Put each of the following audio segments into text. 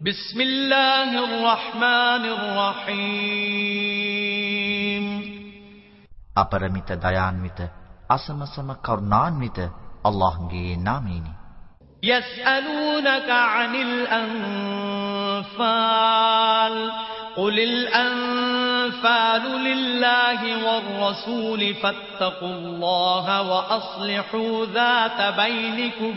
بسم الله الرحمن الرحيم අපරමිත දයාන්විත අසමසම කරුණාන්විත අල්ලාහ්ගේ නාමයෙනි يسألونك عن الأنفال قل الأنفال لله والرسول فاتقوا الله وأصلحوا ذات بينكم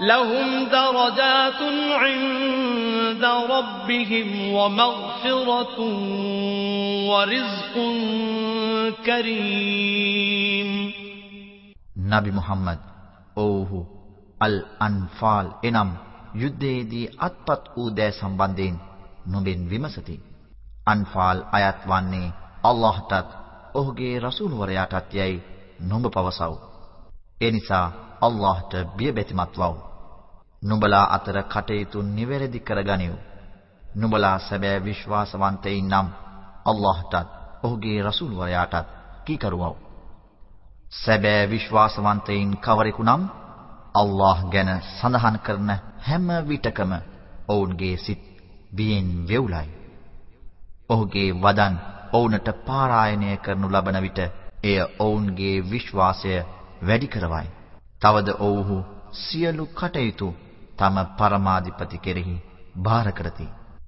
لهم درجات عند ربهم ومغفرة ورزق كريم نبي محمد ඔව්හු අල් අන්ෆාල් එනම් යුද්ධයේදී අත්පත් වූ දෑ සම්බන්ධයෙන් නුඹෙන් විමසති. අන්ෆාල් අයත් වන්නේ අල්ලාහටත් ඔහුගේ රසූල් වරයාටත් යයි නුඹ පවසව. ඒ නිසා අල්ලාහට බියබැතිමත් වව්. නුඹලා අතර කටයුතු නිවැරදි කරගනිව්. නුඹලා සැබෑ විශ්වාසවන්තයින් නම් අල්ලාහටත් ඔහුගේ රසූල් වරයාටත් කීකරුවව්. සැබෑ විශ්වාසවන්තයින් කවරෙකු නම් අල්ලාහ් ගැන සඳහන් කරන හැම විටකම ඔවුන්ගේ සිත් බියෙන් වෙවුලයි. ඔහුගේ වදන් ඔවුන්ට පාරායනය කරනු ලබන විට එය ඔවුන්ගේ විශ්වාසය වැඩි කරවයි. තවද ඔවුහු සියලු කටයුතු තම පරමාධිපති කෙරෙහි බාර කරති.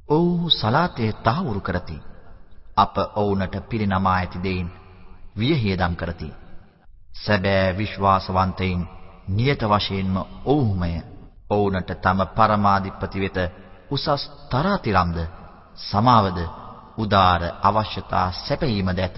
ඔවුහු සලාතේ තහවුරු කරති. අප ඔවුන්ට පිරිනමා ඇති දෙයින් වියහියදම් කරති. සැබෑ විශ්වාසවන්තයින් නියත වශයෙන්ම ඔව්හුමය. ඔවුන්ට තම පරමාධිපති වෙත උසස් තරාතිරම්ද සමාවද උදාර අවශ්‍යතා සැපයීමද ඇත.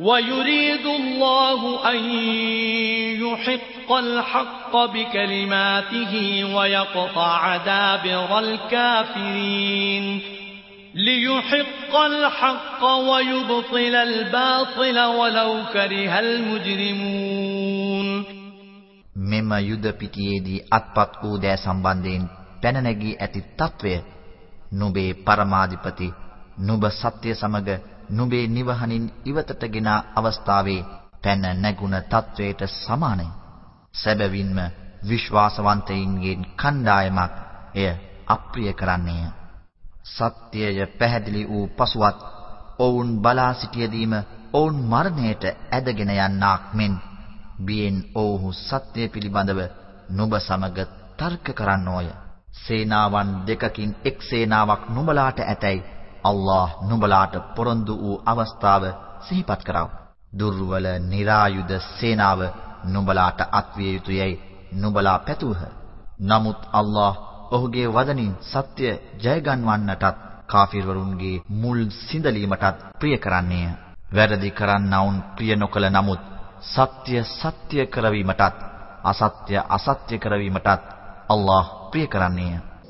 ويريد الله أن يحق الحق بكلماته ويقطع دابر الكافرين. ليحق الحق ويبطل الباطل ولو كره المجرمون. මෙම යුද පිටියේදී අත්පත් වූ දෑ සම්බන්ධයෙන් පැන නැගී ඇති తත්වය නුඹේ پتي නුඹ ستي සමග නුඹේ නිවහනින් ඉවතට ගෙන අවස්ථාවේ පැන නැගුණ తත්වයට සමානයි. සැබවින්ම විශ්වාසවන්තයින්ගෙන් කණ්ඩායමක් එය අප්‍රිය කරන්නේය. සත්‍යය පැහැදිලි වූ පසුවත් ඔවුන් බලා සිටියදීම ඔවුන් මරණයට ඇදගෙන යන්නාක් මෙන් බියෙන් ඔවුහු සත්‍ය පිළිබඳව නුඹ සමග තර්ක කරන්නෝය. සේනාවන් දෙකකින් එක් සේනාවක් නුඹලාට ඇතැයි අල්ලාහ් නුඹලාට පොරොන්දු වූ අවස්ථාව සිහිපත් කරව. දුර්වල નિરાයුධ සේනාව නුඹලාට අත්විය යුතුයයි නුඹලා පැතුහ. නමුත් අල්ලාහ් ඔහුගේ වදනින් සත්‍ය ජයගන්වන්නටත් කාෆිර්වරුන්ගේ මුල් සිඳලීමටත් ප්‍රිය කරන්නේය. වැරදි කරන්නවුන් ප්‍රිය නොකළ නමුත් සත්‍ය සත්‍ය කරවීමටත් අසත්‍ය අසත්‍ය කරවීමටත් අල්ලාහ් ප්‍රිය කරන්නේය.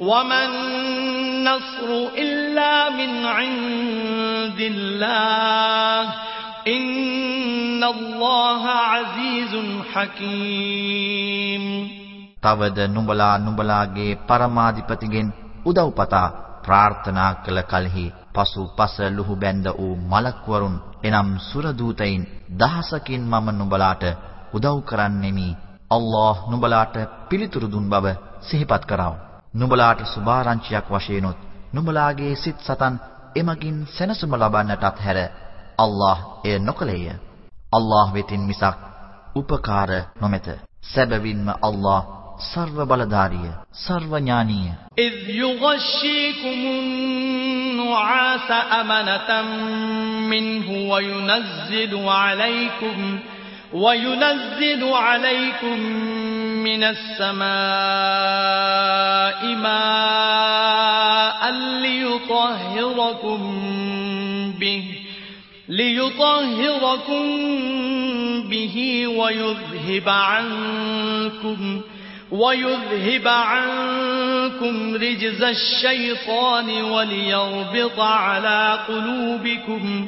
وما النصر إلا من عند الله إن الله عزيز حكيم තවද නුඹලා නුඹලාගේ පරමාධිපතිගෙන් උදව්පතා ප්‍රාර්ථනා කළ කලෙහි පසු පස ලුහු බැඳ වූ මලක්වරුන් එනම් සුර දූතයින් දහසකින් මම නුඹලාට උදව් කරන්නෙමි. අල්ලාහ් නුඹලාට පිළිතුරු දුන් බව සිහිපත් කරව. නුඹලාට සුභාරංචියක් වශයෙන්ොත් නුඹලාගේ සිත් සතන් එමගින් සැනසුම ලබන්නටත් හැර අල්ලාහ් එය නොකලේය. අල්ලාහ් වෙතින් මිසක් උපකාර නොමැත. සැබවින්ම අල්ලාහ් සර්ව බලධාරිය, සර්ව ඥානීය. إذ يغشيكم النعاس أمنة منه وينزل عليكم وينزل عليكم من السماء ماء ليطهركم به ليطهركم به ويذهب عنكم ويذهب عنكم رجز الشيطان وليربط على قلوبكم.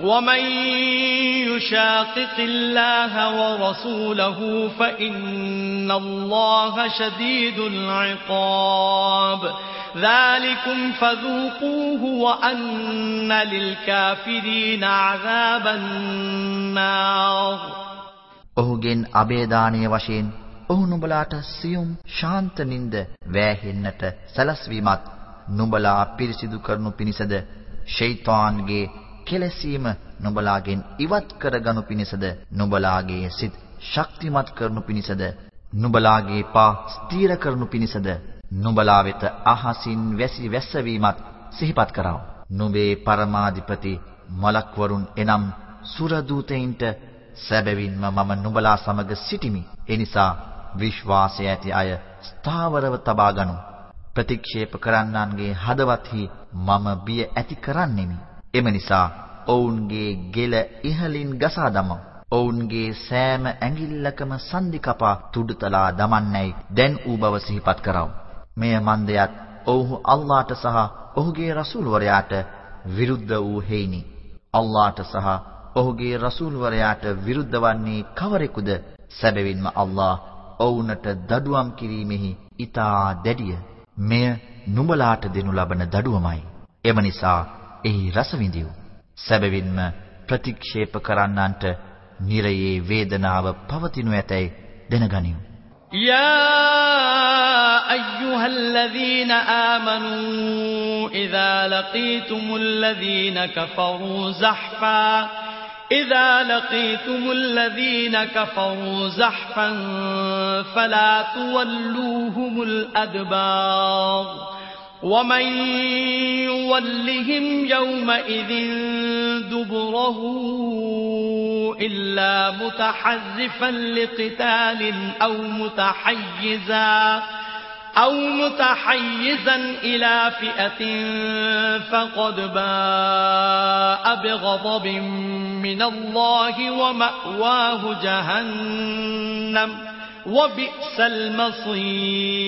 ومن يشاقق الله ورسوله فإن الله شديد العقاب ذلكم فذوقوه وأن للكافرين عذاب النار ඔහුගෙන් අබේදානීය වශයෙන් ඔහු නුඹලාට සියුම් ශාන්ත නින්ද වැහෙන්නට සැලැස්වීමත් නුඹලා පිරිසිදු කරනු පිණිසද ෂයිතාන්ගේ කෙලසීම නුඹලාගෙන් ඉවත් කරගනු පිණිසද නුඹලාගේ සිත් ශක්තිමත් කරනු පිණිසද නුඹලාගේ පා ස්ථීර කරනු පිණිසද නුඹලා වෙත අහසින් වැසි වැස්සවීමත් සිහිපත් කරව. නුඹේ පරමාධිපති මලක්වරුන් එනම් සුර දූතයින්ට සැබවින්ම මම නුඹලා සමග සිටිමි. එනිසා විශ්වාසය ඇති අය ස්ථාවරව තබා ගනු. ප්‍රතික්ෂේප කරන්නන්ගේ හදවත්හි මම බිය ඇති කරන්නෙමි. එම නිසා ඔවුන්ගේ ගෙල ඉහලින් ගසා දමමු. ඔවුන්ගේ සෑම ඇඟිල්ලකම සන්ධි කපා තුඩතලා දමන්නේයි දැන් ඌ බව සිහිපත් කරව. මෙය මන්දයත් ඔව්හු අල්ලාහට සහ ඔහුගේ රසූල්වරයාට විරුද්ධ වූ හේිනි. අල්ලාහට සහ ඔහුගේ රසූල්වරයාට විරුද්ධ වන්නේ කවරෙකුද? සැබවින්ම අල්ලාහ ඔවුන්ට දඩුවම් කිරීමෙහි ඊටා දැඩිය. මෙය නුඹලාට දෙනු ලබන දඩුවමයි. එම නිසා එහි රස විඳිව්. සැබවින්ම ප්‍රතික්ෂේප කරන්නන්ට නිරයේ වේදනාව පවතිනු ඇතැයි දැනගනිව්. يا أيها الذين آمنوا إذا لقيتم الذين كفروا زحفا إذا لقيتم الذين كفروا زحفا فلا تولوهم الأدبار ومن يولهم يومئذ دبره إلا متحرفا لقتال أو متحيزا أو متحيزا إلى فئة فقد باء بغضب من الله ومأواه جهنم وبئس المصير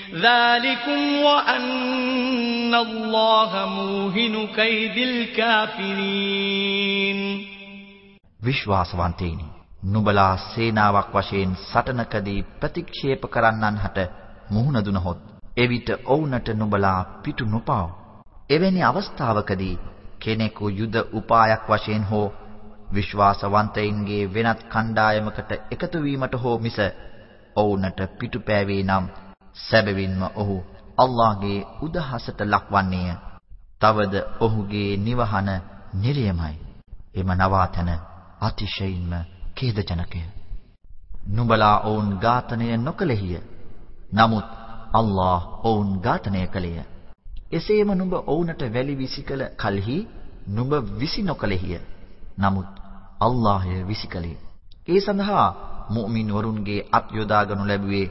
ذلكم وأن الله موهن كيد الكافرين විශ්වාසවන්තයිනි නුඹලා සේනාවක් වශයෙන් සටනකදී ප්‍රතික්ෂේප කරන්නන් හට මුහුණ දුනහොත් එවිට ඔවුන්ට නුඹලා පිටු නොපාව. එවැනි අවස්ථාවකදී කෙනෙකු යුද උපායක් වශයෙන් හෝ විශ්වාසවන්තයින්ගේ වෙනත් කණ්ඩායමකට එකතු වීමට හෝ මිස ඔවුන්ට පිටුපෑවේ නම් සැබවින්ම ඔහු අල්ලාහගේ උදහසට ලක්වන්නේය. තවද ඔහුගේ නිවහන නිරයමයි. එම නවාතන අතිශයින්ම ඛේදජනකය. නුඹලා ඔවුන් ඝාතනය නොකළෙහිය. නමුත් අල්ලාහ් ඔවුන් ඝාතනය කළේය. එසේම නුඹ ඔවුන්ට වැලි විසිකල කලෙහි නුඹ විසි නොකළෙහිය. නමුත් අල්ලාහය විසිකලේ. ඒ සඳහා මුමින් වරුන්ගේ අත් යොදා ගනු ලැබුවේ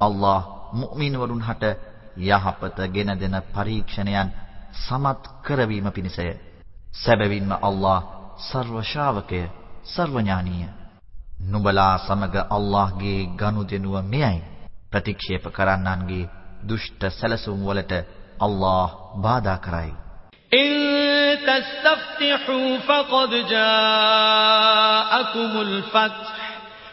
අල්ලාහ් මුමින් වරුන් හට යහපත ගෙන දෙන පරීක්ෂණයන් සමත් කරවීම පිණිසය. සැබවින්ම අල්ලාහ් සර්ව ශාවකය සර්වඥානීය. නුඹලා සමග අල්ලාහ්ගේ ගනුදෙනුව මෙයයි. ප්‍රතික්ෂේප කරන්නන්ගේ දුෂ්ට සැලසුම් වලට අල්ලාහ් බාධා කරයි. إن تستفتحوا فقد جاءكم الفتح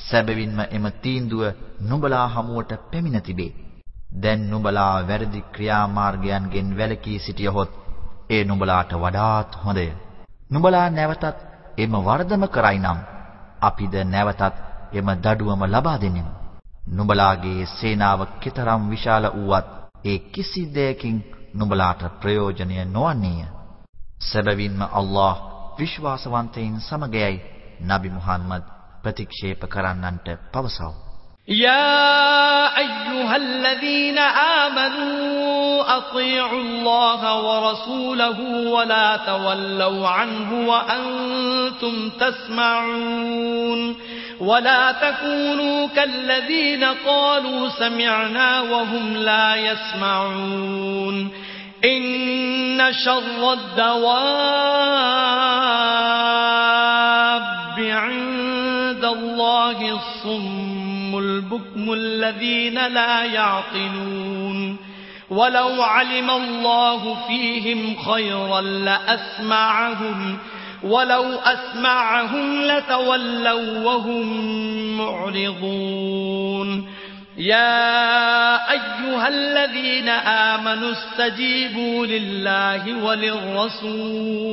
සැබවින්ම එම තීන්දුව නුඹලා හමුවට පැමිණ තිබේ. දැන් නුඹලා වැරදි ක්‍රියාමාර්ගයන්ගෙන් වැළකී සිටියහොත් ඒ නුඹලාට වඩාත් හොඳය. නුඹලා නැවතත් එම වර්ධම කරයි නම් අපිද නැවතත් එම දඩුවම ලබා දෙන්නෙමු. නුඹලාගේ සේනාව කතරම් විශාල වූවත් ඒ කිසි දෙයකින් නුඹලාට ප්‍රයෝජනය නොවන්නේය. සැබවින්ම අල්ලාහ් විශ්වාසවන්තයින් සමගයයි නබි මුහම්මද් ප්‍රතික්ෂේප කරන්නන්ට පවසව. يا أيها الذين آمنوا أطيعوا الله ورسوله ولا تولوا عنه وأنتم تسمعون ولا تكونوا كالذين قالوا سمعنا وهم لا يسمعون إن شر الدواب عند الله الصم البكم الذين لا يعقلون. ولو علم الله فيهم خيرا لأسمعهم ولو أسمعهم لتولوا وهم معرضون. يا أيها الذين آمنوا استجيبوا لله وللرسول.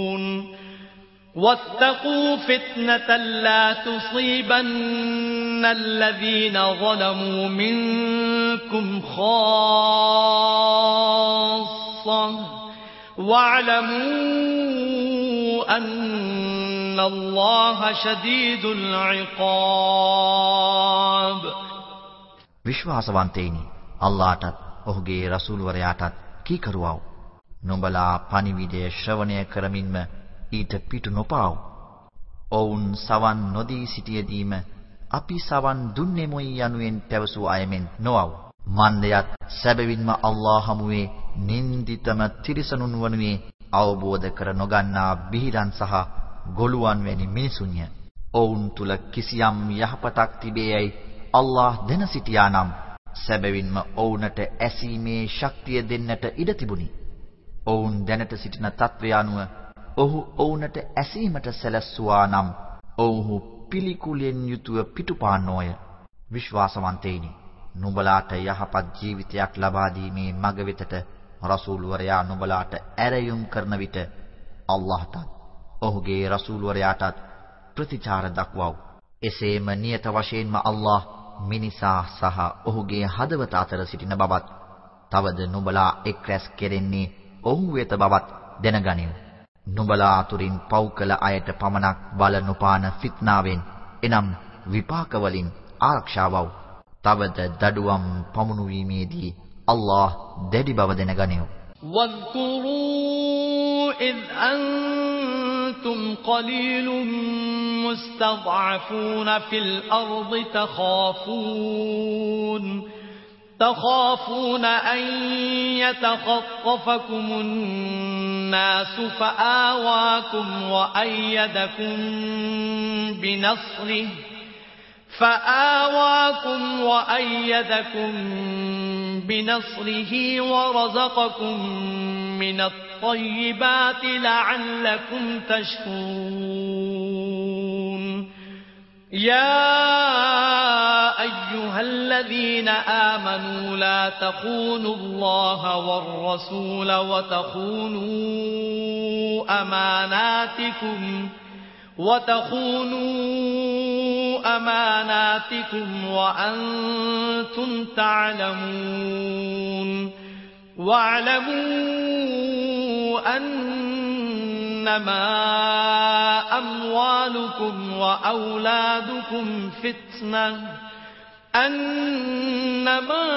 واتقوا فتنة لا تصيبن الذين ظلموا منكم خاصة واعلموا أن إن الله شديد العقاب විශ්වාසවන්තයිනි අල්ලාහටත් ඔහුගේ රසූල්වරයාටත් කීකරුවව නුඹලා පණිවිඩය ශ්‍රවණය කරමින්ම ඊට පිටු නොපාව. ඔවුන් සවන් නොදී සිටියදීම අපි සවන් දුන්නෙමුයි යනුවෙන් පැවසූ අයමෙන් නොවව්. මන්දයත් සැබවින්ම අල්ලාහ හමුවේ නින්දිතම තිරිසනුන් වනුයේ අවබෝධ කර නොගන්නා බිහිරන් සහ ගොළුවන් වැනි මිනිසුන්ය. ඔවුන් තුල කිසියම් යහපතක් තිබේයයි අල්ලාහ් දැන සිටියානම් සැබවින්ම ඔවුන්ට ඇසීමේ ශක්තිය දෙන්නට ඉඩ තිබුණි. ඔවුන් දැනට සිටින තත්වය අනුව ඔහු ඔවුන්ට ඇසීමට සැලැස්සුවා නම් ඔවුහු පිළිකුලෙන් යුතුව පිටුපාන්නෝය. විශ්වාසවන්තයිනි නුඹලාට යහපත් ජීවිතයක් ලබා දීමේ මඟ වෙතට රසූල් වරයා නුඹලාට ඇරයුම් කරන විට අල්ලාහට ඔහුගේ රසූල් වරයාටත් ප්‍රතිචාර දක්වව්. එසේම නියත වශයෙන්ම අල්ලාහ් මිනිසා සහ ඔහුගේ හදවත අතර සිටින බවත් තවද නුඹලා එක් රැස් කෙරෙන්නේ ඔහු වෙත බවත් දැනගනිව්. නුඹලා අතුරින් පව් කළ අයට පමණක් බල නොපාන ෆිත්නාවෙන් එනම් විපාක වලින් ආරක්ෂාවව්. තවද දඩුවම් පමුණුවීමේදී අල්ලාහ් දැඩි බව දැනගනිව්. واذكروا إذ أنتم قليل مستضعفون في الأرض تخافون تخافون أن يتخطفكم الناس فآواكم وأيدكم بنصره فآواكم وأيدكم بنصره ورزقكم من الطيبات لعلكم تشكرون يا أيها الذين آمنوا لا تخونوا الله والرسول وتخونوا أماناتكم وتخونوا أماناتكم وأنتم تعلمون واعلموا أنما أموالكم وأولادكم فتنة. أنما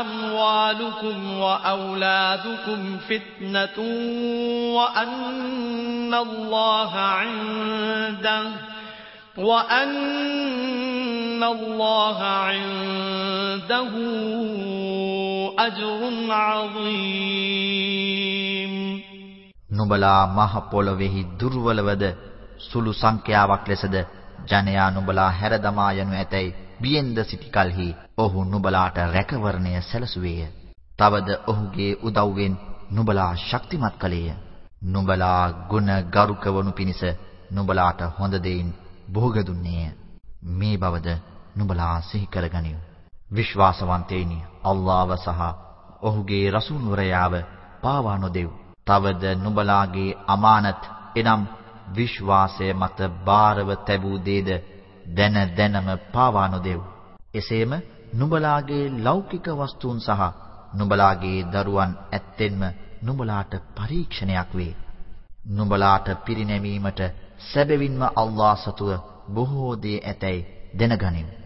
أموالكم وأولادكم فتنة وأن الله عنده وأن الله عنده أجر عظيم. නුඹලා මහ පොළොවේහි දුර්වලවද සුළු සංඛ්‍යාවක් ලෙසද ජනයා නුඹලා හැරදමා යනු ඇතැයි බියෙන්ද සිටි කලෙහි ඔහු නුඹලාට රැකවරණය සැලසුවේය. තවද ඔහුගේ උදව්වෙන් නුඹලා ශක්තිමත් කළේය. නුඹලා ගුණ ගරුක වනු පිණිස නුඹලාට හොඳ දෙයින් භෝග දුන්නේය. මේ බවද නුඹලා සිහි කරගනිව්. විශ්වාසවන්තයිනි අල්ලාහව සහ ඔහුගේ රසූල්වරයාව පාවා නොදෙව්. තවද නුඹලාගේ අමානත් එනම් විශ්වාසය මත බාරව තැබූ දේද දැන දැනම පාවා නොදෙව්. එසේම නුඹලාගේ ලෞකික වස්තුන් සහ නුඹලාගේ දරුවන් ඇත්තෙන්ම නුඹලාට පරීක්ෂණයක් වේ. නුඹලාට පිරිනැමීමට සැබවින්ම අල්ලාහ් සතුව බොහෝ දේ ඇතැයි දැනගනිමු.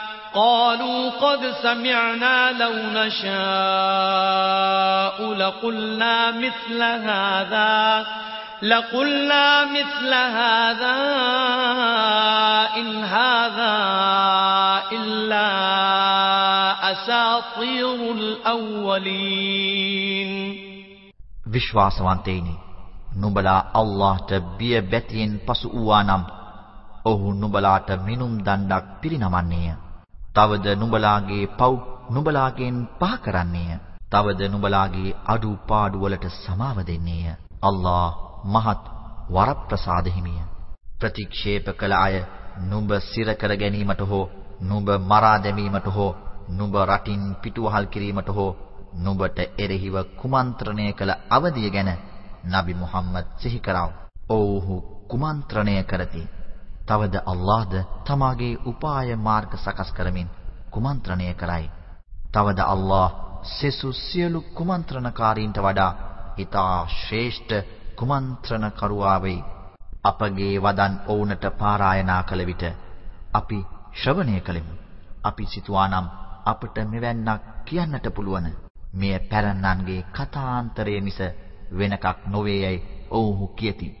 قالوا قد سمعنا لو نشاء لقلنا مثل هذا لقلنا مثل هذا إن هذا إلا أساطير الأولين විශ්වාසවන්තයිනි නුඹලා අල්ලාහට බිය බැතියෙන් පසු වූානම් ඔහු නුඹලාට මිනුම් දණ්ඩක් පිරිනමන්නේය තවද නුඹලාගේ පව් නුඹලාගෙන් පහ කරන්නේය. තවද නුඹලාගේ අඩුපාඩු වලට සමාව දෙන්නේය. අල්ලාහ් මහත් වරප්‍රසාද හිමිය. ප්‍රතික්ෂේප කළ අය නුඹ සිර කර ගැනීමට හෝ නුඹ මරා දැමීමට හෝ නුඹ රටින් පිටුවහල් කිරීමට හෝ නුඹට එරෙහිව කුමන්ත්‍රණය කළ අවදිය ගැන නබි මුහම්මද් සිහි කරව. ඔව්හු කුමන්ත්‍රණය කරති. තවද අල්ලාහ්ද තමාගේ උපාය මාර්ග සකස් කරමින් කුමන්ත්‍රණය කරයි. තවද අල්ලාහ් සෙසු සියලු කුමන්ත්‍රණකාරීන්ට වඩා ඊතා ශ්‍රේෂ්ඨ කුමන්ත්‍රණකරුවා වෙයි. අපගේ වදන් ඔවුන්ට පාරායනා කළ විට අපි ශ්‍රවණය කළෙමු. අපි සිතුවානම් අපට මෙවැන්නක් කියන්නට පුළුවන්. මෙය පැරණන්ගේ කතාන්තරය මිස වෙනකක් නොවේයයි ඔවුහු කියති.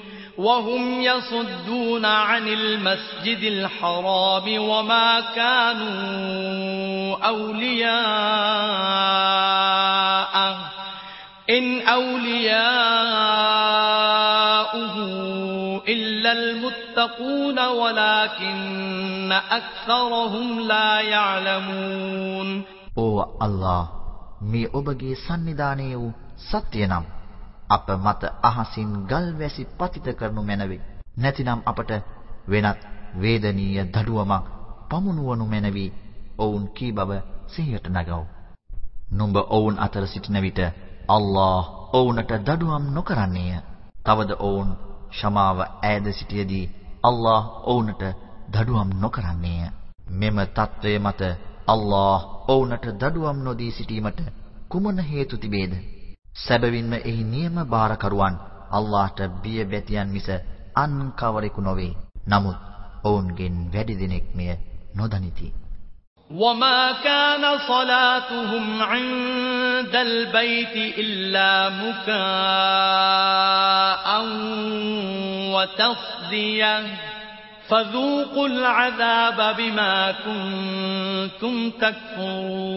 وهم يصدون عن المسجد الحرام وما كانوا أولياءه إن أولياؤه إلا المتقون ولكن أكثرهم لا يعلمون ඕ අල්ලා මේ ඔබගේ සන්නිධානයේ වූ සත්‍ය නම් අප මත අහසින් ගල් වැසි පතිත කරනු මැනවේ නැතිනම් අපට වෙනත් වේදනීය දඩුවමක් පමුණුවනු මැනවි ඔවුන් කී බව සිහියට නගව. නුඹ ඔවුන් අතර සිටින විට අල්ලාහ් ඔවුන්ට දඩුවම් නොකරන්නේය. තවද ඔවුන් ෂමාව ඈද සිටියේදී අල්ලාහ් ඔවුන්ට දඩුවම් නොකරන්නේය. මෙම తත්වය මත අල්ලාහ් ඔවුන්ට දඩුවම් නොදී සිටීමට කුමන හේතු තිබේද? සැබවින්ම එහි නියම බාරකරුවන් අල්ලාහට බිය බැතියන් මිස අන් කවරෙකු නොවේ. නමුත් ඔවුන්ගෙන් වැඩි දෙනෙක් මෙය නොදනිති. وما كان صلاتهم عند البيت إلا مكاء وتصدية فذوقوا العذاب بما كنتم تكفرون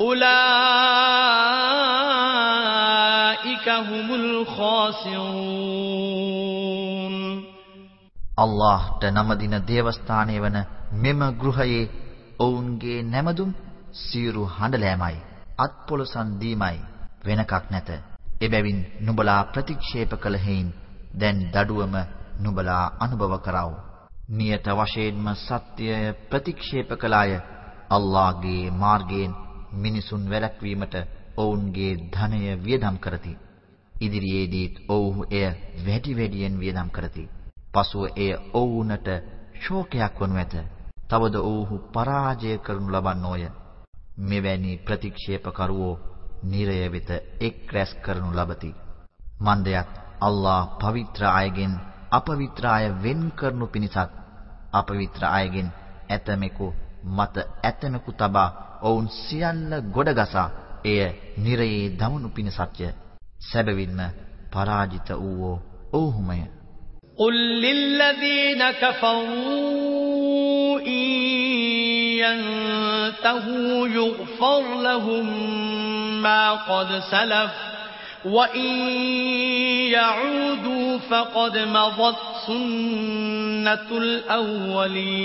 أولئك هم الخاسرون අල්ලාහ්ට නමදින දේවස්ථානය වන මෙම ගෘහයේ ඔවුන්ගේ නැමදුම් සියලු හඬලෑමයි අත්පොලසන් දීමයි වෙනකක් නැත. එබැවින් නුඹලා ප්‍රතික්ෂේප කළ හේයින් දැන් දඩුවම නුඹලා අනුභව කරව. නියත වශයෙන්ම සත්‍යය ප්‍රතික්ෂේප කළ අය අල්ලාහ්ගේ මාර්ගයෙන් මිනිසුන් වැළැක්වීමට ඔවුන්ගේ ධනය වියදම් කරති. ඉදිරියේදීත් ඔවුහු එය වැඩි වැඩියෙන් වියදම් කරති. පසුව එය ඔවුන්ට ශෝකයක් වනු ඇත. තවද ඔවුහු පරාජය කරනු ලබන්නෝය. මෙවැනි ප්‍රතික්ෂේපකරුවෝ නිරය වෙත එක් රැස් කරනු ලබති. මන්දයත් අල්ලා පවිත්‍ර අයගෙන් අපවිත්‍ර අය වෙන් කරනු පිණිසත් අපවිත්‍ර අයගෙන් ඇතමෙකු මත ඇතමෙකු තබා ඔවුන් සියල්ල ගොඩගසා එය නිරයේ දමනු පිණිසත්ය. සැබවින්ම පරාජිත වූවෝ ඔව්හුමය. قل للذين كفروا إن ينتهوا يغفر لهم ما قد سلف وإن يعودوا فقد مضت سنة الأولين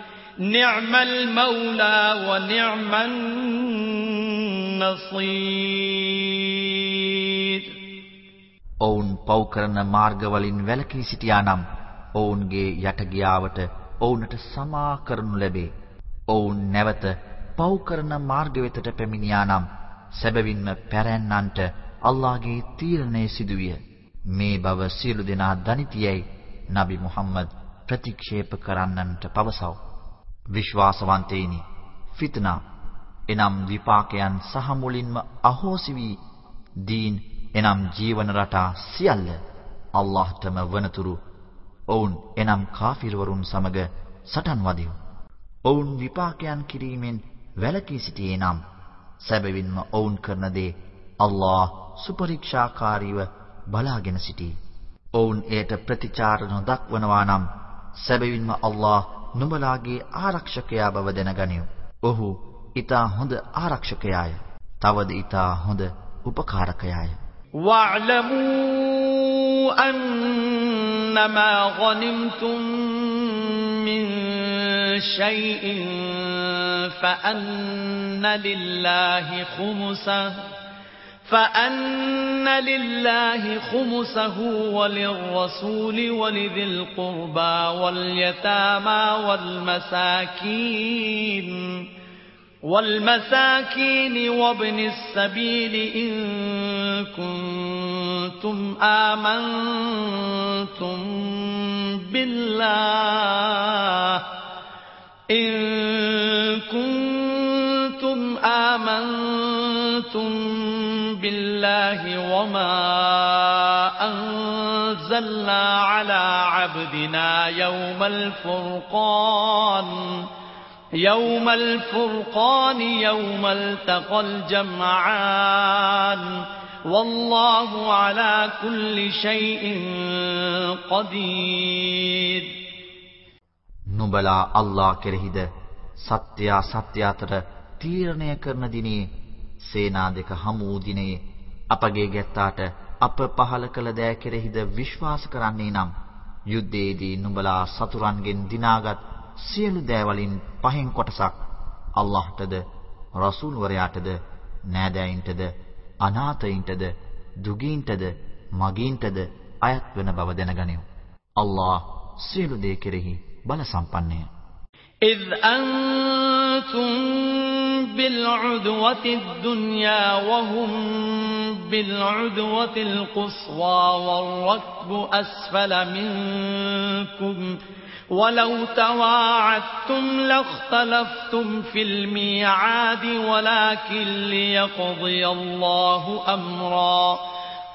نعم المولى ونعم النصير ඔවුන් පව් කරන මාර්ගවලින් වැළකී සිටියානම් ඔවුන්ගේ යටගියාවට ඔවුන්ට සමා කරනු ලැබේ. ඔවුන් නැවත පව් කරන මාර්ග වෙතට පැමිණියානම් සැබවින්ම පැරැන්නන්ට අල්ලාහගේ තීරණය සිදුවිය. මේ බව සියලු දෙනා දනිතියයි නබි මුහම්මද් ප්‍රතික්ෂේප කරන්නන්ට පවසව. විශ්වාසවන්තයිනි ෆිත්නා එනම් විපාකයන් සහ මුලින්ම අහෝසි වී දීන් එනම් ජීවන රටා සියල්ල අල්ලාහ්ටම වනතුරු ඔවුන් එනම් කාෆිරවරුන් සමග සටන් වදිව්. ඔවුන් විපාකයන් කිරීමෙන් වැළකී සිටියේ නම් සැබවින්ම ඔවුන් කරන දේ අල්ලාහ් සුපරීක්ෂාකාරීව බලාගෙන සිටී. ඔවුන් එයට ප්‍රතිචාර නොදක්වනවා නම් සැබවින්ම අල්ලාහ් නුඹලාගේ ආරක්ෂකයා බව දැනගනිව්. ඔහු ඊට හොඳ ආරක්ෂකයාය. තවද ඊට හොඳ උපකාරකයාය. واعلموا أنما غنمتم من شيء فأن لله خمسه فأن لله خمسه وللرسول ولذي القربى واليتامى والمساكين والمساكين وابن السبيل إن كنتم آمنتم بالله إن كنتم آمنتم بالله وما أنزلنا على عبدنا يوم الفرقان يوم الفرقان يوم التقى الجمعان والله على كل شيء قدير නුඹලා අල්ලාහ් කෙරෙහිද සත්‍ය සත්‍ය අතර තීරණය කරන දිනේ සේනා දෙක හමු වූ දිනේ අපගේ ගැත්තාට අප පහල කළ දෑ කෙරෙහිද විශ්වාස කරන්නේ නම් යුද්ධයේදී නුඹලා සතුරන්ගෙන් දිනාගත් සියලු දෑවලින් පහෙන් කොටසක් අල්ලාහටද රසූල් වරයාටද නෑදෑයින්ටද අනාථයින්ටද දුගීන්ටද මගීන්ටද අයත් වන බව දැනගනිව්. අල්ලාහ් සියලු දේ කෙරෙහි බල සම්පන්නය. إذ أنتم بالعدوة الدنيا وهم بالعدوة القصوى والركب أسفل منكم ولو تواعدتم لاختلفتم في الميعاد ولكن ليقضي الله أمرا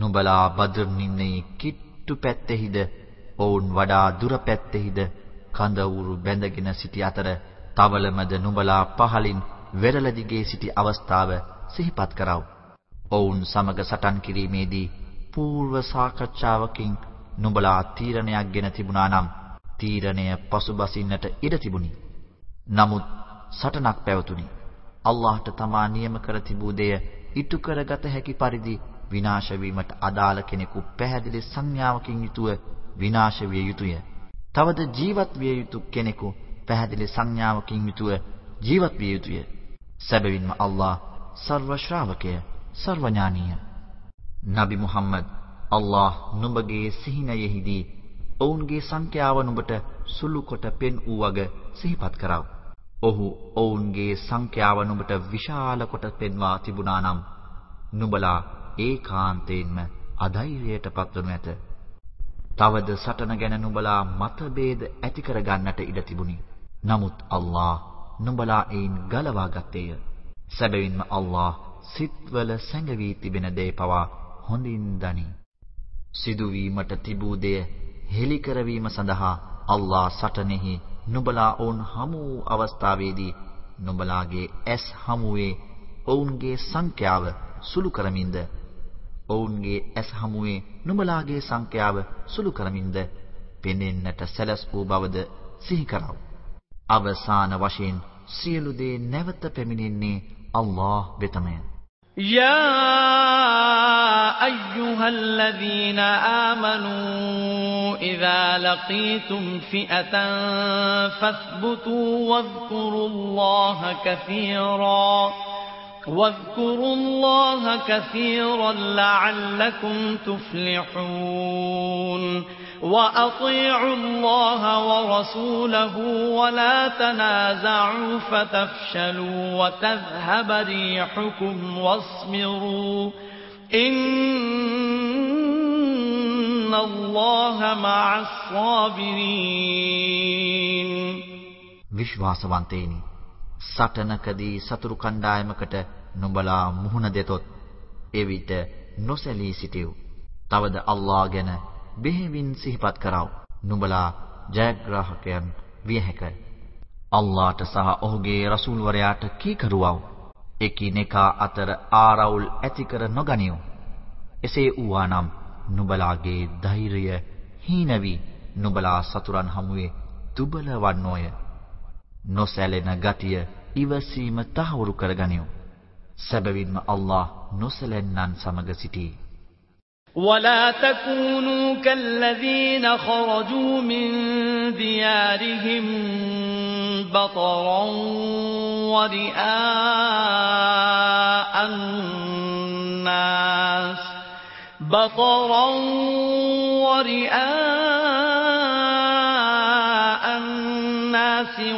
නුඹලා බද්ර් නින්නේ කිට්ටු පැත්තේහිද ඔවුන් වඩා දුර පැත්තේහිද කඳවුරු බැඳගෙන සිටි අතර තවලමද නුඹලා පහලින් වෙරළ දිගේ සිටි අවස්ථාව සිහිපත් කරව. ඔවුන් සමග සටන් කිරීමේදී పూర్ව සාකච්ඡාවකින් නුඹලා තීරණයක් ගෙන තිබුණා නම් තීරණය පසුබසින්නට ඉඩ තිබුණි. නමුත් සටනක් පැවතුණි. අල්ලාහට තමා නියම කර තිබූ දෙය ඉටු කරගත හැකි පරිදි විනාශ වීමට අදාළ කෙනෙකු පැහැදිලි සංඥාවකින් යුතුව විනාශ විය යුතුය. තවද ජීවත් විය යුතු කෙනෙකු පැහැදිලි සංඥාවකින් යුතුව ජීවත් විය යුතුය. සැබවින්ම අල්ලාහ් සර්ව ශ්‍රාවකය සර්වඥානීය. නබි මුහම්මද් අල්ලාහ් නුඹගේ සිහිනයෙහිදී ඔවුන්ගේ සංඛ්‍යාව නුඹට සුළු කොට පෙන් වූ වග සිහිපත් කරව. ඔහු ඔවුන්ගේ සංඛ්‍යාව නුඹට විශාල කොට පෙන්වා තිබුණා නම් නුඹලා ඒකාන්තයෙන්ම අධෛර්යයට පත්වනු ඇත. තවද සටන ගැන නුඹලා මතභේද ඇති කර ගන්නට ඉඩ තිබුණි. නමුත් අල්ලාහ් නුඹලා ඒන් ගලවා ගත්තේය. සැබවින්ම අල්ලාහ් සිත්වල සැඟවී තිබෙන දේ පවා හොඳින් දනි. සිදුවීමට තිබූ දෙය හෙළි කරවීම සඳහා අල්ලාහ් සටනෙහි නුඹලා ඔවුන් හමු වූ අවස්ථාවේදී නුඹලාගේ ඇස් හමුවේ ඔවුන්ගේ සංඛ්‍යාව සුළු කරමින්ද ඔවුන්ගේ ඇස් හමුවේ නුඹලාගේ සංඛ්‍යාව සුළු කරමින්ද පෙනෙන්නට සැලැස්වූ බවද සිහි කරව. අවසාන වශයෙන් සියලු දේ නැවත පැමිණෙන්නේ අල්ලාහ් වෙතමය. يا أيها الذين آمنوا إذا لقيتم فئة فاثبتوا واذكروا الله كثيرا واذكروا الله كثيرا لعلكم تفلحون وأطيعوا الله ورسوله ولا تنازعوا فتفشلوا وتذهب ريحكم واصبروا إن الله مع الصابرين විශ්වාසවන්තේනි සටනකදී සතුරු කණ්ඩායමකට නුඹලා මුහුණ දෙතොත් එවිට නොසැලී සිටියු. තවද අල්ලාහ ගැන බෙහෙවින් සිහිපත් කරව. නුඹලා ජයග්‍රාහකයන් විය හැක. අල්ලාහට සහ ඔහුගේ රසූල් වරයාට කීකරුවව. එකිනෙකා අතර ආරවුල් ඇති කර නොගනියු. එසේ වූානම් නුඹලාගේ ධෛර්යය හීන වී නුඹලා සතුරන් හමුවේ දුබල වන්නෝය. නොසැලෙන ගතිය ඉවසීම තහවුරු කරගනිව්. සැබවින්ම අල්ලාහ් නොසැලෙන්නන් සමග සිටී. ولا تكونوا كالذين خرجوا من ديارهم بطرا ورئاء الناس بطرا ورئاء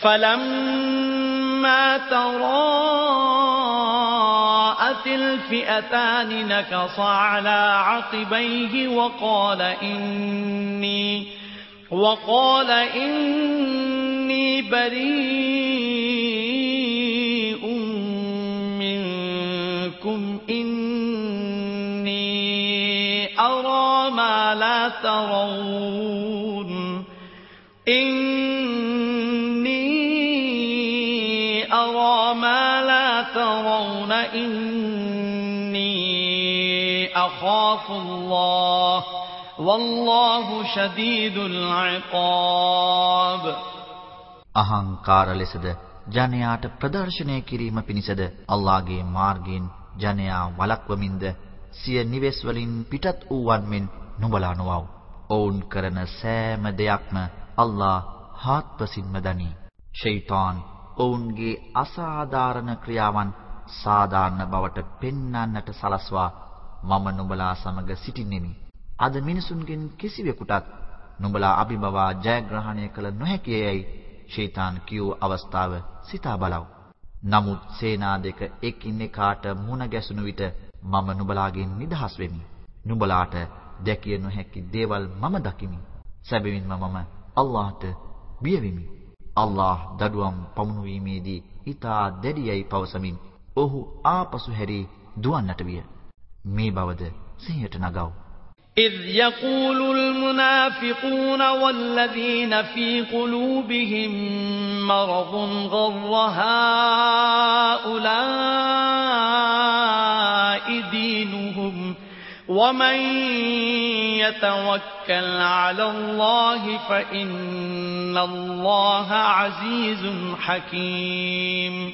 فلما تراءت الفئتان نكص على عقبيه وقال إني وقال إني بريء منكم إني أرى ما لا ترون إني إني أخاف الله والله شديد العقاب අහංකාර ලෙසද ජනයාට ප්‍රදර්ශනය කිරීම පිණිසද අල්ලාහගේ මාර්ගයෙන් ජනයා වළක්වමින්ද සිය නිවෙස් වලින් පිටත් වූවන් මෙන් නුඹලා නොවව්. ඔවුන් කරන සෑම දෙයක්ම අල්ලා හාත්පසින්ම දනී. ෂයිතන් ඔවුන්ගේ අසාධාරණ ක්‍රියාවන් සාධාරණ බවට පෙන්වන්නට සලස්වා මම නුඹලා සමග සිටින්නෙමි. අද මිනිසුන්ගෙන් කිසිවෙකුටත් නුඹලා අභිබවා ජයග්‍රහණය කළ නොහැකියයි ෂයිතන් කියූ අවස්ථාව සිතා බලව. නමුත් සේනා දෙක එකින් එකාට මුණ ගැසුණු විට මම නුඹලාගෙන් නිදහස් වෙමි. නුඹලාට දැකිය නොහැකි දේවල් මම දකිමි. සැබවින්ම මම අල්ලාහට බිය වෙමි. අල්ලාහ දඩුවම් පමුණුවීමේදී ඊතා දැඩියයි පවසමින් ඔහු ආපසු හැරී දුවන්නට විය. මේ බවද සිහියට නගව. إذ يقول المنافقون والذين في قلوبهم مرض غر هؤلاء دينهم ومن يتوكل على الله فإن الله عزيز حكيم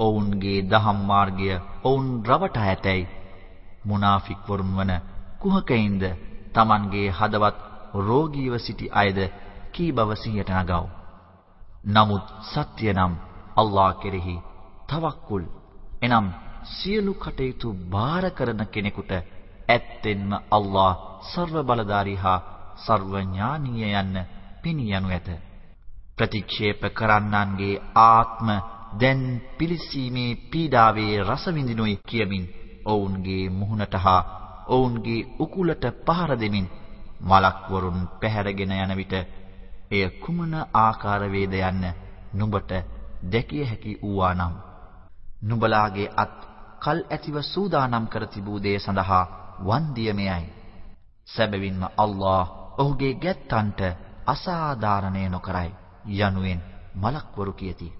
ඔවුන්ගේ දහම් මාර්ගය ඔවුන් රවටා ඇතැයි මුනාෆික් වරුන් වන කුහකයින්ද Tamanගේ හදවත් රෝගීව සිටි අයද කී බව සිහියට නගව. නමුත් සත්‍ය නම් අල්ලාහ කෙරෙහි තවක්කුල් එනම් සියලු කටයුතු බාර කරන කෙනෙකුට ඇත්තෙන්ම අල්ලාහ සර්ව බලධාරී හා සර්ව ඥානීය යන්න පෙනී යනු ඇත. ප්‍රතික්ෂේප කරන්නන්ගේ ආත්ම දැන් පිලිසීමේ පීඩාවේ රස විඳිනුයි කියමින් ඔවුන්ගේ මුහුණට හා ඔවුන්ගේ උකුලට පහර දෙමින් මලක් වරුන් පැහැරගෙන යන විට එය කුමන ආකාර වේද යන්න නුඹට දැකිය හැකි වූානම් නුඹලාගේ අත් කල් ඇතිව සූදානම් කර තිබූ දේ සඳහා වන්දියමයයි. සැබවින්ම අල්ලාහ් ඔහුගේ ගැත්තන්ට අසාධාරණය නොකරයි යනුවෙන් මලක්වරු කියති.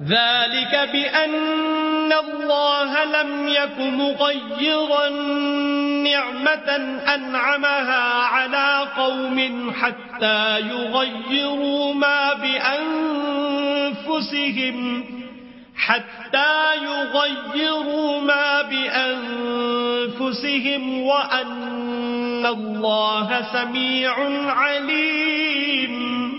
ذلك بأن الله لم يك مغيرا نعمة أنعمها على قوم حتى يغيروا ما بأنفسهم حتى يغيروا ما بأنفسهم وأن الله سميع عليم.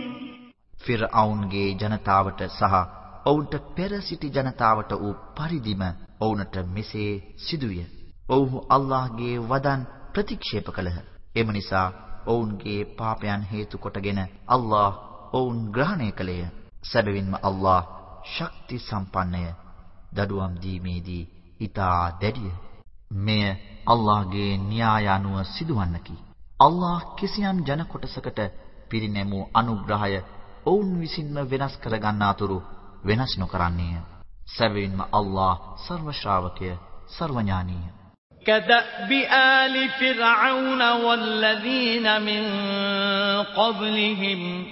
فرعون جي جنتاوت سها ඔවුන්ට පෙර සිටි ජනතාවට වූ පරිදිම ඔවුන්ට මෙසේ සිදුවිය. ඔවුහු අල්ලාහ්ගේ වදන් ප්‍රතික්ෂේප කළහ. එම නිසා ඔවුන්ගේ පාපයන් හේතු කොටගෙන අල්ලාහ් ඔවුන් ග්‍රහණය කළේය. සැබවින්ම අල්ලාහ් ශක්ති සම්පන්නය. දඩුවම් දීමේදී ඊටා දැඩිය. මෙය අල්ලාහ්ගේ න්‍යාය අනුව සිදුවන්නකි. අල්ලාහ් කිසියම් ජන කොටසකට පිරිනැමූ අනුග්‍රහය ඔවුන් විසින්ම වෙනස් කර ගන්නාතුරු වෙනස් නොකරන්නේය. සැබවින්ම අල්ලාහ් සර්ව ශ්‍රාවකය සර්වඥානීය. كدأب آل فرعون والذين من قبلهم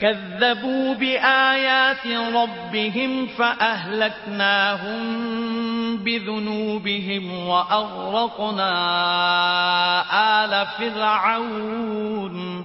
كذبوا بآيات ربهم فأهلكناهم بذنوبهم وأغرقنا آل فرعون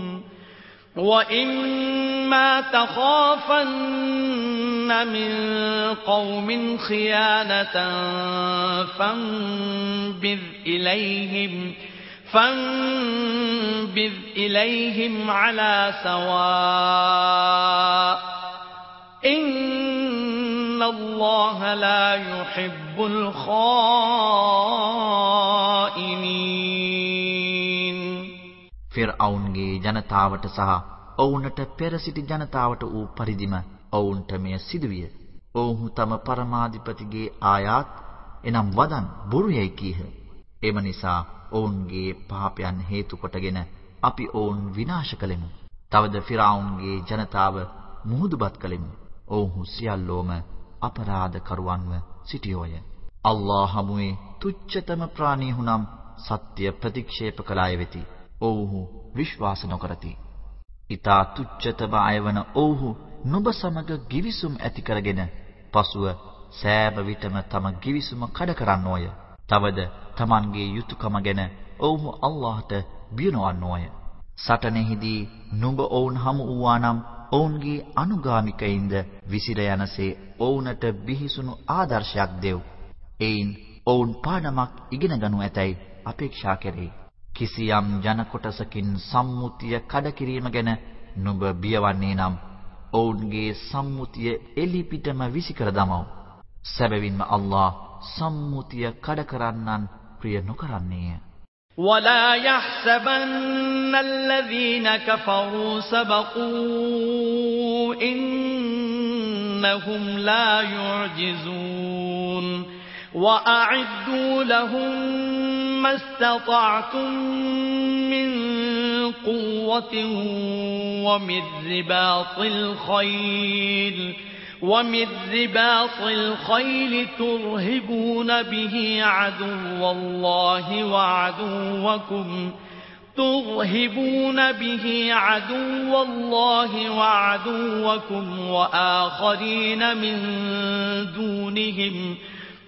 وإما تخافن من قوم خيانة فانبذ إليهم ۖ فانبذ إليهم على سواء إن الله لا يحب الخائنين ෆිර් ජනතාවට සහ ඔවුන්ට පෙර සිටි ජනතාවට වූ පරිදිම ඔවුන්ට මෙය සිදුවිය. ඔවුහු තම පරමාධිපතිගේ ආයාත් එනම් වදන් බොරුයයි කීහ. එම නිසා ඔවුන්ගේ පාපයන් හේතු කොටගෙන අපි ඔවුන් විනාශ කළෙමු. තවද ෆිරාවුන්ගේ ජනතාව මුහුදුබත් කළෙමු. ඔවුහු සියල්ලෝම අපරාධකරුවන්ව සිටියෝය. අල්ලාහ හමුවේ තුච්ඡතම ප්‍රාණීහුනම් සත්‍ය ප්‍රතික්ෂේප කළ අය වෙති. ඔව්හු විශ්වාස නොකරති. ඊතා තුච්ඡතම අයවන ඔව්හු නුඹ සමග givisum ඇති කරගෙන පසුව සෑම විටම තම givisum කඩ කරන්නෝය. තවද Tamanගේ යුතුයකම ගැන ඔවුහු අල්ලාහට බිය නොවන්නෝය. සටනෙහිදී නුඹ ඔවුන් හමු වූවානම් ඔවුන්ගේ අනුගාමිකයින්ද විසිර යනසේ ඔවුන්ට බිහිසුණු ආදර්ශයක් දෙව්. එයින් ඔවුන් පාඩමක් ඉගෙන ගනු ඇතැයි අපේක්ෂා කෙරේ. කිසියම් ජන කොටසකින් සම්මුතිය කඩ කිරීම ගැන නුඹ බියවන්නේ නම් ඔවුන්ගේ සම්මුතිය එලිපිටම විසිකර දමව්. සැබවින්ම අල්ලාහ් සම්මුතිය කඩ කරන්නන් ප්‍රිය නොකරන්නේය. ولا يحسبن الذين كفروا سبقوا إنهم لا يعجزون وأعدوا لهم ما استطعتم من قوة ومن رباط الخيل ومن رباط الخيل ترهبون به عدو الله وعدوكم ترهبون به عدو الله وعدوكم وآخرين من دونهم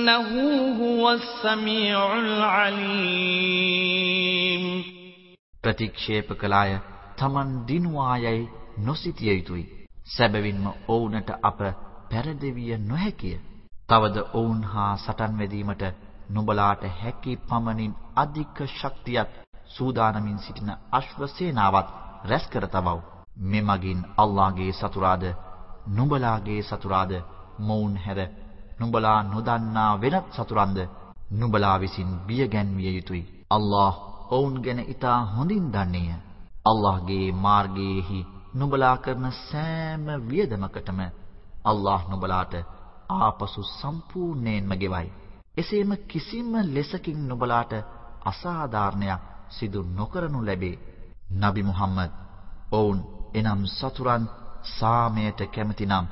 إنه هو السميع العليم ප්‍රතික්ෂේප කළ අය Taman දිනුවායයි නොසිතිය යුතුය. සැබවින්ම ඔවුන්ට අප පෙරදෙවිය නොහැකිය. තවද ඔවුන් හා සටන් වැදීමට නුඹලාට හැකි පමණින් අධික ශක්තියක් සූදානමින් සිටින අශ්ව සේනාවත් රැස් කර තබව. මෙමගින් අල්ලාහගේ සතුරාද නුඹලාගේ සතුරාද මොවුන් හැර නුඹලා නොදන්නා වෙනත් සතුරන්ද නුඹලා විසින් බියගැන්විය යුතුය. අල්ලාහ් ඔවුන් ගැන ඊටා හොඳින් දන්නේය. අල්ලාහ්ගේ මාර්ගයේහි නුඹලා කරන සෑම වියදමකටම අල්ලාහ් නුඹලාට ආපසු සම්පූර්ණයෙන්ම ගෙවයි. එසේම කිසිම ලෙසකින් නුඹලාට අසාධාරණයක් සිදු නොකරනු ලැබේ. නබි මුහම්මද් ඔවුන් එනම් සතුරන් සාමයට කැමතිනම්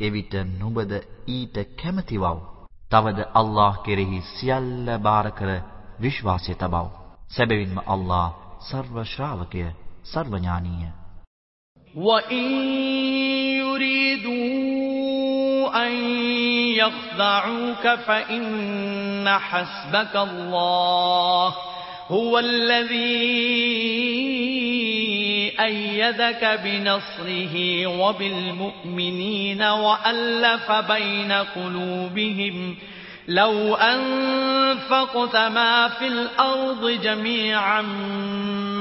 එවිට නුඹද ඊට කැමතිවව්. තවද අල්ලාහ් කෙරෙහි සියල්ල බාර කර විශ්වාසය තබව්. සැබවින්ම අල්ලා සර්ව ශ්‍රාවකය සර්වඥානීය وَإِن يُرِيدُوا أَن يَخْدَعُوكَ فَإِنَّ حَسْبَكَ اللَّهُ هُوَ الَّذِي أَيَّدَكَ بِنَصْرِهِ وَبِالْمُؤْمِنِينَ وَأَلَّفَ بَيْنَ قُلُوبِهِمْ ۚ لو أنفقت ما في الأرض جميعا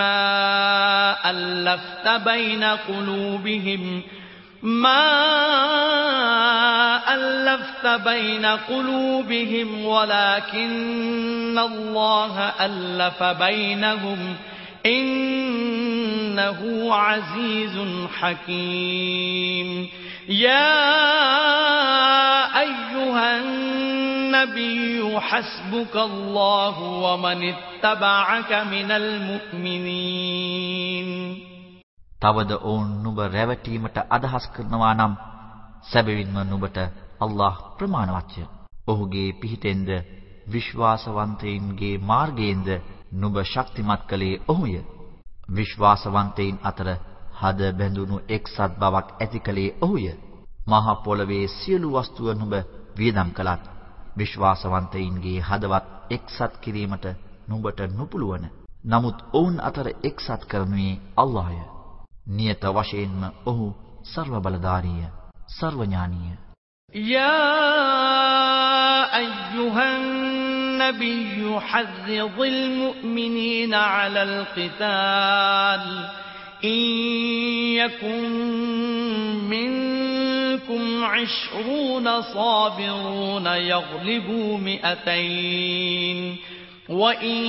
ما ألفت بين قلوبهم ما ألفت بين قلوبهم ولكن الله ألف بينهم إنه عزيز حكيم يا أيها النبي حسبك الله ومن اتبعك من المؤمنين තවද ඔවුන් නුඹ රැවටීමට අදහස් කරනවා නම් සැබවින්ම නුඹට අල්ලාහ් ප්‍රමාණවත්ය. ඔහුගේ පිහිටෙන්ද විශ්වාසවන්තයින්ගේ මාර්ගයෙන්ද නුඹ ශක්තිමත් කළේ ඔහුය. විශ්වාසවන්තයින් අතර හද බැඳුණු එක්සත් බවක් ඇති කළේ ඔහුය. මහ පොළවේ සියලු වස්තුව නුඹ වියදම් කළත් විශ්වාසවන්තයින්ගේ හදවත් එක්සත් කිරීමට නුඹට නොපුළුවන. නමුත් ඔවුන් අතර එක්සත් කරනුයේ අල්ලාහය. නියත වශයෙන්ම ඔහු සර්ව බලධාරීය, සර්වඥානීය. යා අයියුහන් النبي حرض المؤمنين على القتال. إن يكن منكم عشرون صابرون يغلبوا مئتين. وإن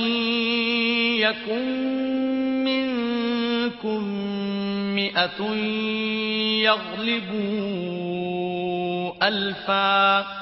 يكن منكم مئة يغلبوا ألفا.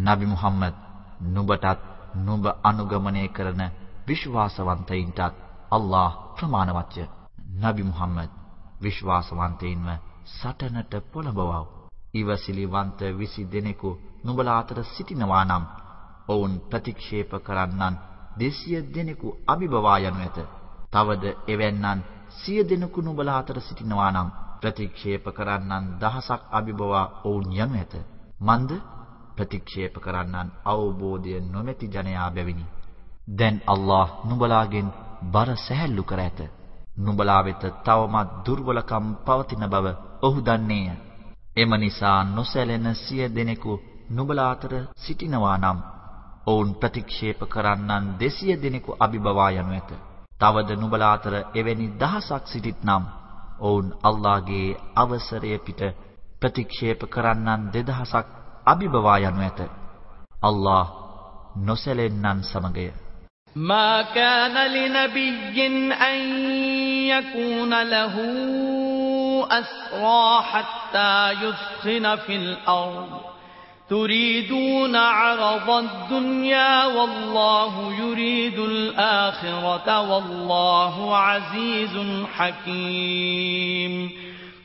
නබි මුහම්මද් නුඹටත් නුඹ අනුගමනය කරන විශ්වාසවන්තයින්ටත් අල්ලාහ් ප්‍රමාණවත්ය. නබි මුහම්මද් විශ්වාසවන්තයින්ව සටනට පොළඹවව්. ඉවසිලිවන්ත 20 දෙනෙකු නුඹලා අතර සිටිනවා නම් ඔවුන් ප්‍රතික්ෂේප කරන්නන් 200 දෙනෙකු අභිබවා යනු ඇත. තවද එවැන්නන් 100 දෙනෙකු නුඹලා අතර සිටිනවා නම් ප්‍රතික්ෂේප කරන්නන් දහසක් අභිබවා ඔවුන් යනු ඇත. මන්ද ප්‍රතික්ෂේප කරන්නන් අවබෝධය නොමැති ජනයා බැවිනි. දැන් අල්ලාහ් නුඹලාගෙන් බර සැහැල්ලු කර ඇත. නුඹලා වෙත තවමත් දුර්වලකම් පවතින බව ඔහු දන්නේය. එම නිසා නොසැලෙන සිය දෙනෙකු නුඹලා අතර සිටිනවා නම් ඔවුන් ප්‍රතික්ෂේප කරන්නන් 200 දෙනෙකු අභිබවා යනු ඇත. තවද නුඹලා අතර එවැනි දහසක් සිටිත්නම් ඔවුන් අල්ලාහගේ අවසරය පිට ප්‍රතික්ෂේප කරන්නන් 2000ක් අභිබවා යනු ඇත. අල්ලාහ් නොසැලෙන්නන් සමගය. ما كان لنبي أن يكون له أسرى حتى يثخن في الأرض تريدون عرض الدنيا والله يريد الآخرة والله عزيز حكيم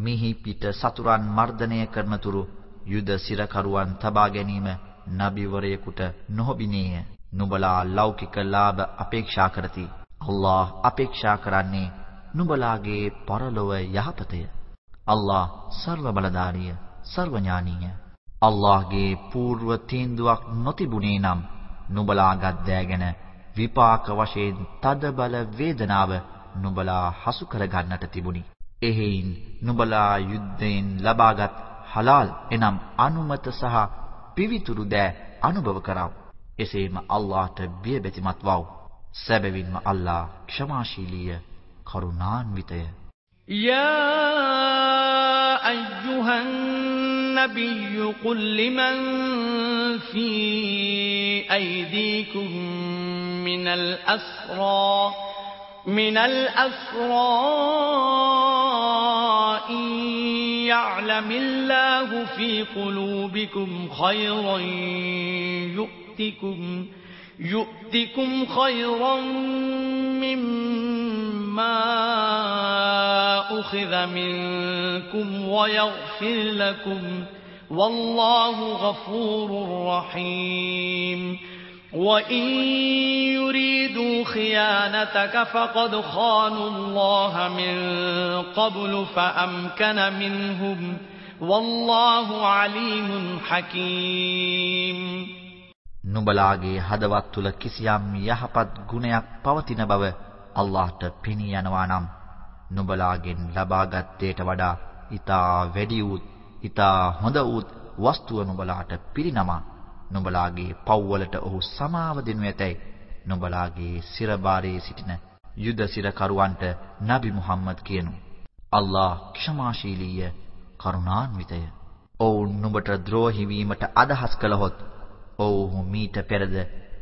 මිහි පිට සතුරන් මර්ධනය කරනතුරු යුද සිරකරුවන් තබා ගැනීම නබිවරයෙකුට නොහොබිනේය. නුඹලා ලෞකික ලාභ අපේක්ෂා කරති. අල්ලාහ් අපේක්ෂා කරන්නේ නුඹලාගේ පරලොව යහපතය. අල්ලාහ් සර්ව බලධාරිය, සර්වඥානීය. අල්ලාහ්ගේ పూర్ව තීන්දුවක් නොතිබුණේ නම් නුඹලාගත් දෑගෙන විපාක වශයෙන් තද බල වේදනාව නුඹලා හසු කර ගන්නට තිබුණි. එහෙයින් නුඹලා යුද්ධයෙන් ලබාගත් හලාල් එනම් අනුමත සහ පිවිතුරු දෑ අනුභව කරව. එසේම අල්ලාහට බියබැතිමත් වව්. සැබවින්ම අල්ලාහ ක්ෂමාශීලීය කරුණාන්විතය. යා අයියුහන් නබිය්‍යු කුල් ලිමන් ෆී අයිදීකුම් මිනල් අස්රා من الأسرى إن يعلم الله في قلوبكم خيرا يؤتكم يؤتكم خيرا مما أخذ منكم ويغفر لكم. والله غفور رحيم. وإن يريدوا خيانتك فقد خانوا الله من قبل فأمكن منهم والله عليم حكيم නුඹලාගේ හදවත් තුල කිසියම් යහපත් ගුණයක් පවතින බව අල්ලාහට පෙනී යනවා නම් නුඹලාගෙන් ලබාගත් දෙයට වඩා ඊතා වැඩි වූ ඊතා හොඳ වූ වස්තුව නුඹලාට පිරිනමා නුඹලාගේ පව්වලට ඔහු සමාව දෙනු ඇතැයි නුඹලාගේ සිරබාරයේ සිටින යුද සිරකරුවන්ට නබි මුහම්මද් කියනු. අල්ලාහ් ක්ෂමාශීලීය කරුණාන්විතය. ඔවුන් නුඹට ද්‍රෝහි වීමට අදහස් කළහොත් ඔව්හු මීට පෙරද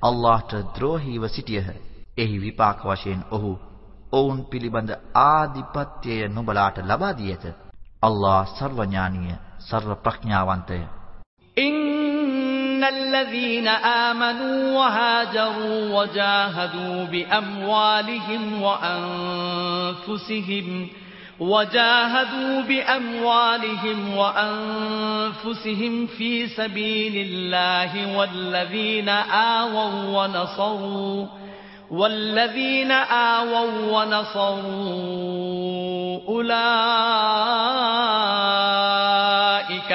අල්ලාහ්ට ද්‍රෝහීව සිටියහ. එහි විපාක වශයෙන් ඔහු ඔවුන් පිළිබඳ ආධිපත්‍යය නුඹලාට ලබා දී ඇත. අල්ලාහ් සර්වඥානීය සර්ව ප්‍රඥාවන්තය. إن الذين آمنوا وهاجروا وجاهدوا بأموالهم وأنفسهم وجاهدوا بأموالهم وأنفسهم في سبيل الله والذين آووا ونصروا والذين آووا ونصروا أولئك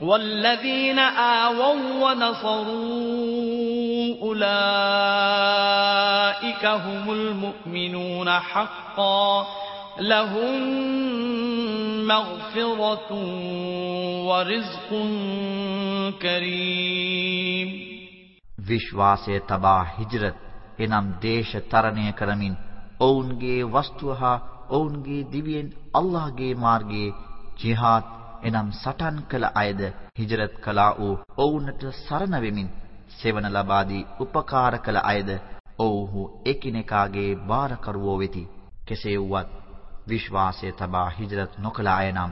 والذين آووا ونصروا أولئك هم المؤمنون حقا لهم مغفرة ورزق كريم විශ්වාසය තබා හිජරත් එනම් දේශ තරණය කරමින් ඔවුන්ගේ වස්තුව හා ඔවුන්ගේ දිවියෙන් අල්ලාහගේ මාර්ගයේ ජිහාද් එනම් සටන් කළ අයද හිජරත් කළා වූ ඔවුන්ට සරණ වෙමින් සෙවණ ලබා දී උපකාර කළ අයද ඔව්හු එකිනෙකාගේ බාරකරුවෝ වෙති කෙසේ වුවත් විශ්වාසය තබා හිජරත් නොකළ අය නම්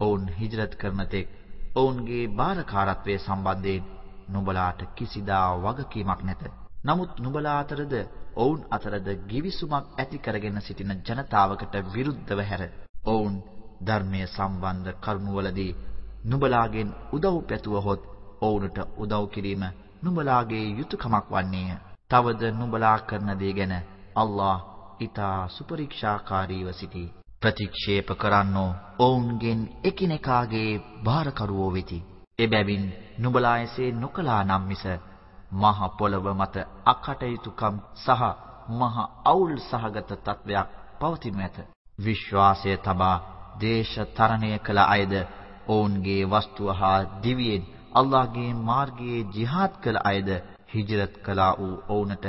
ඔවුන් හිජරත් කරන තෙක් ඔවුන්ගේ බාරකාරත්වයේ සම්බන්ධයෙන් නුඹලාට කිසිදා වගකීමක් නැත. නමුත් නුඹලා අතරද ඔවුන් අතරද givisුමක් ඇති කරගෙන සිටින ජනතාවකට විරුද්ධව හැර ඔවුන් ධර්මයේ සම්බන්ධ කරුණවලදී නුඹලාගෙන් උදව් පැතුවහොත් ඔවුන්ට උදව් කිරීම නුඹලාගේ යුතුයකමක් වන්නේය. තවද නුඹලා කරන දේ ගැන අල්ලාහ් ඊතා සුපරීක්ෂාකාරීව සිටී. ප්‍රතික්ෂේප කරන්නෝ ඔවුන්ගෙන් එකිනෙකාගේ බාරකරුවෝ වෙති. එබැවින් නුඹලා එසේ නොකළා නම් මිස මහ පොළව මත අකටයුතුකම් සහ මහ අවුල් සහගත තත්වයක් පවතිනු ඇත. විශ්වාසය තබා දේශ තරණය කළ අයද ඔවුන්ගේ වස්තුව හා දිවියෙන් අල්ලාහගේ මාර්ගයේ jihad කළ අයද හිජරත් කළා වූ ඔවුන්ට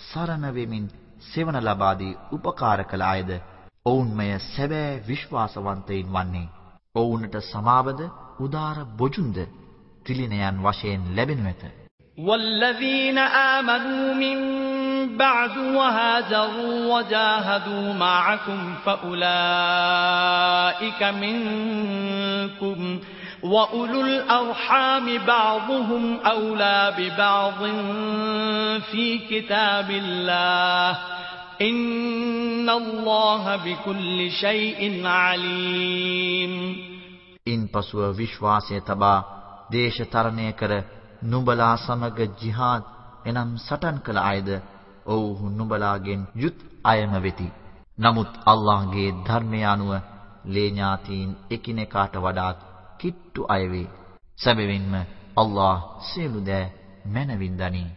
සරණ වෙමින් සෙවණ ලබා දී උපකාර කළ අයද ඔවුන්මය සැබෑ විශ්වාසවන්තයින් වන්නේ. ඔවුන්ට සමාවද උදාර බොජුන්ද තිලිනයන් වශයෙන් ලැබෙනු ඇත. والذين آمنوا من بعد وهاجروا وجاهدوا معكم فأولئك منكم وأولو الأرحام بعضهم أولى ببعض في كتاب الله إن الله بكل شيء عليم. إن بسوى وشواسي تبا ديش ترنية නුඹලා සමග ජිහාද් එනම් සටන් කළ අයද ඔව්හු නුඹලාගෙන් යුත් අයම වෙති. නමුත් අල්ලාහ්ගේ ධර්මය අනුව ලේ ඥාතීන් එකිනෙකාට වඩාත් කිට්ටු අය වේ. සැබවින්ම අල්ලාහ් සියලු දෑ මැනවින් දනී.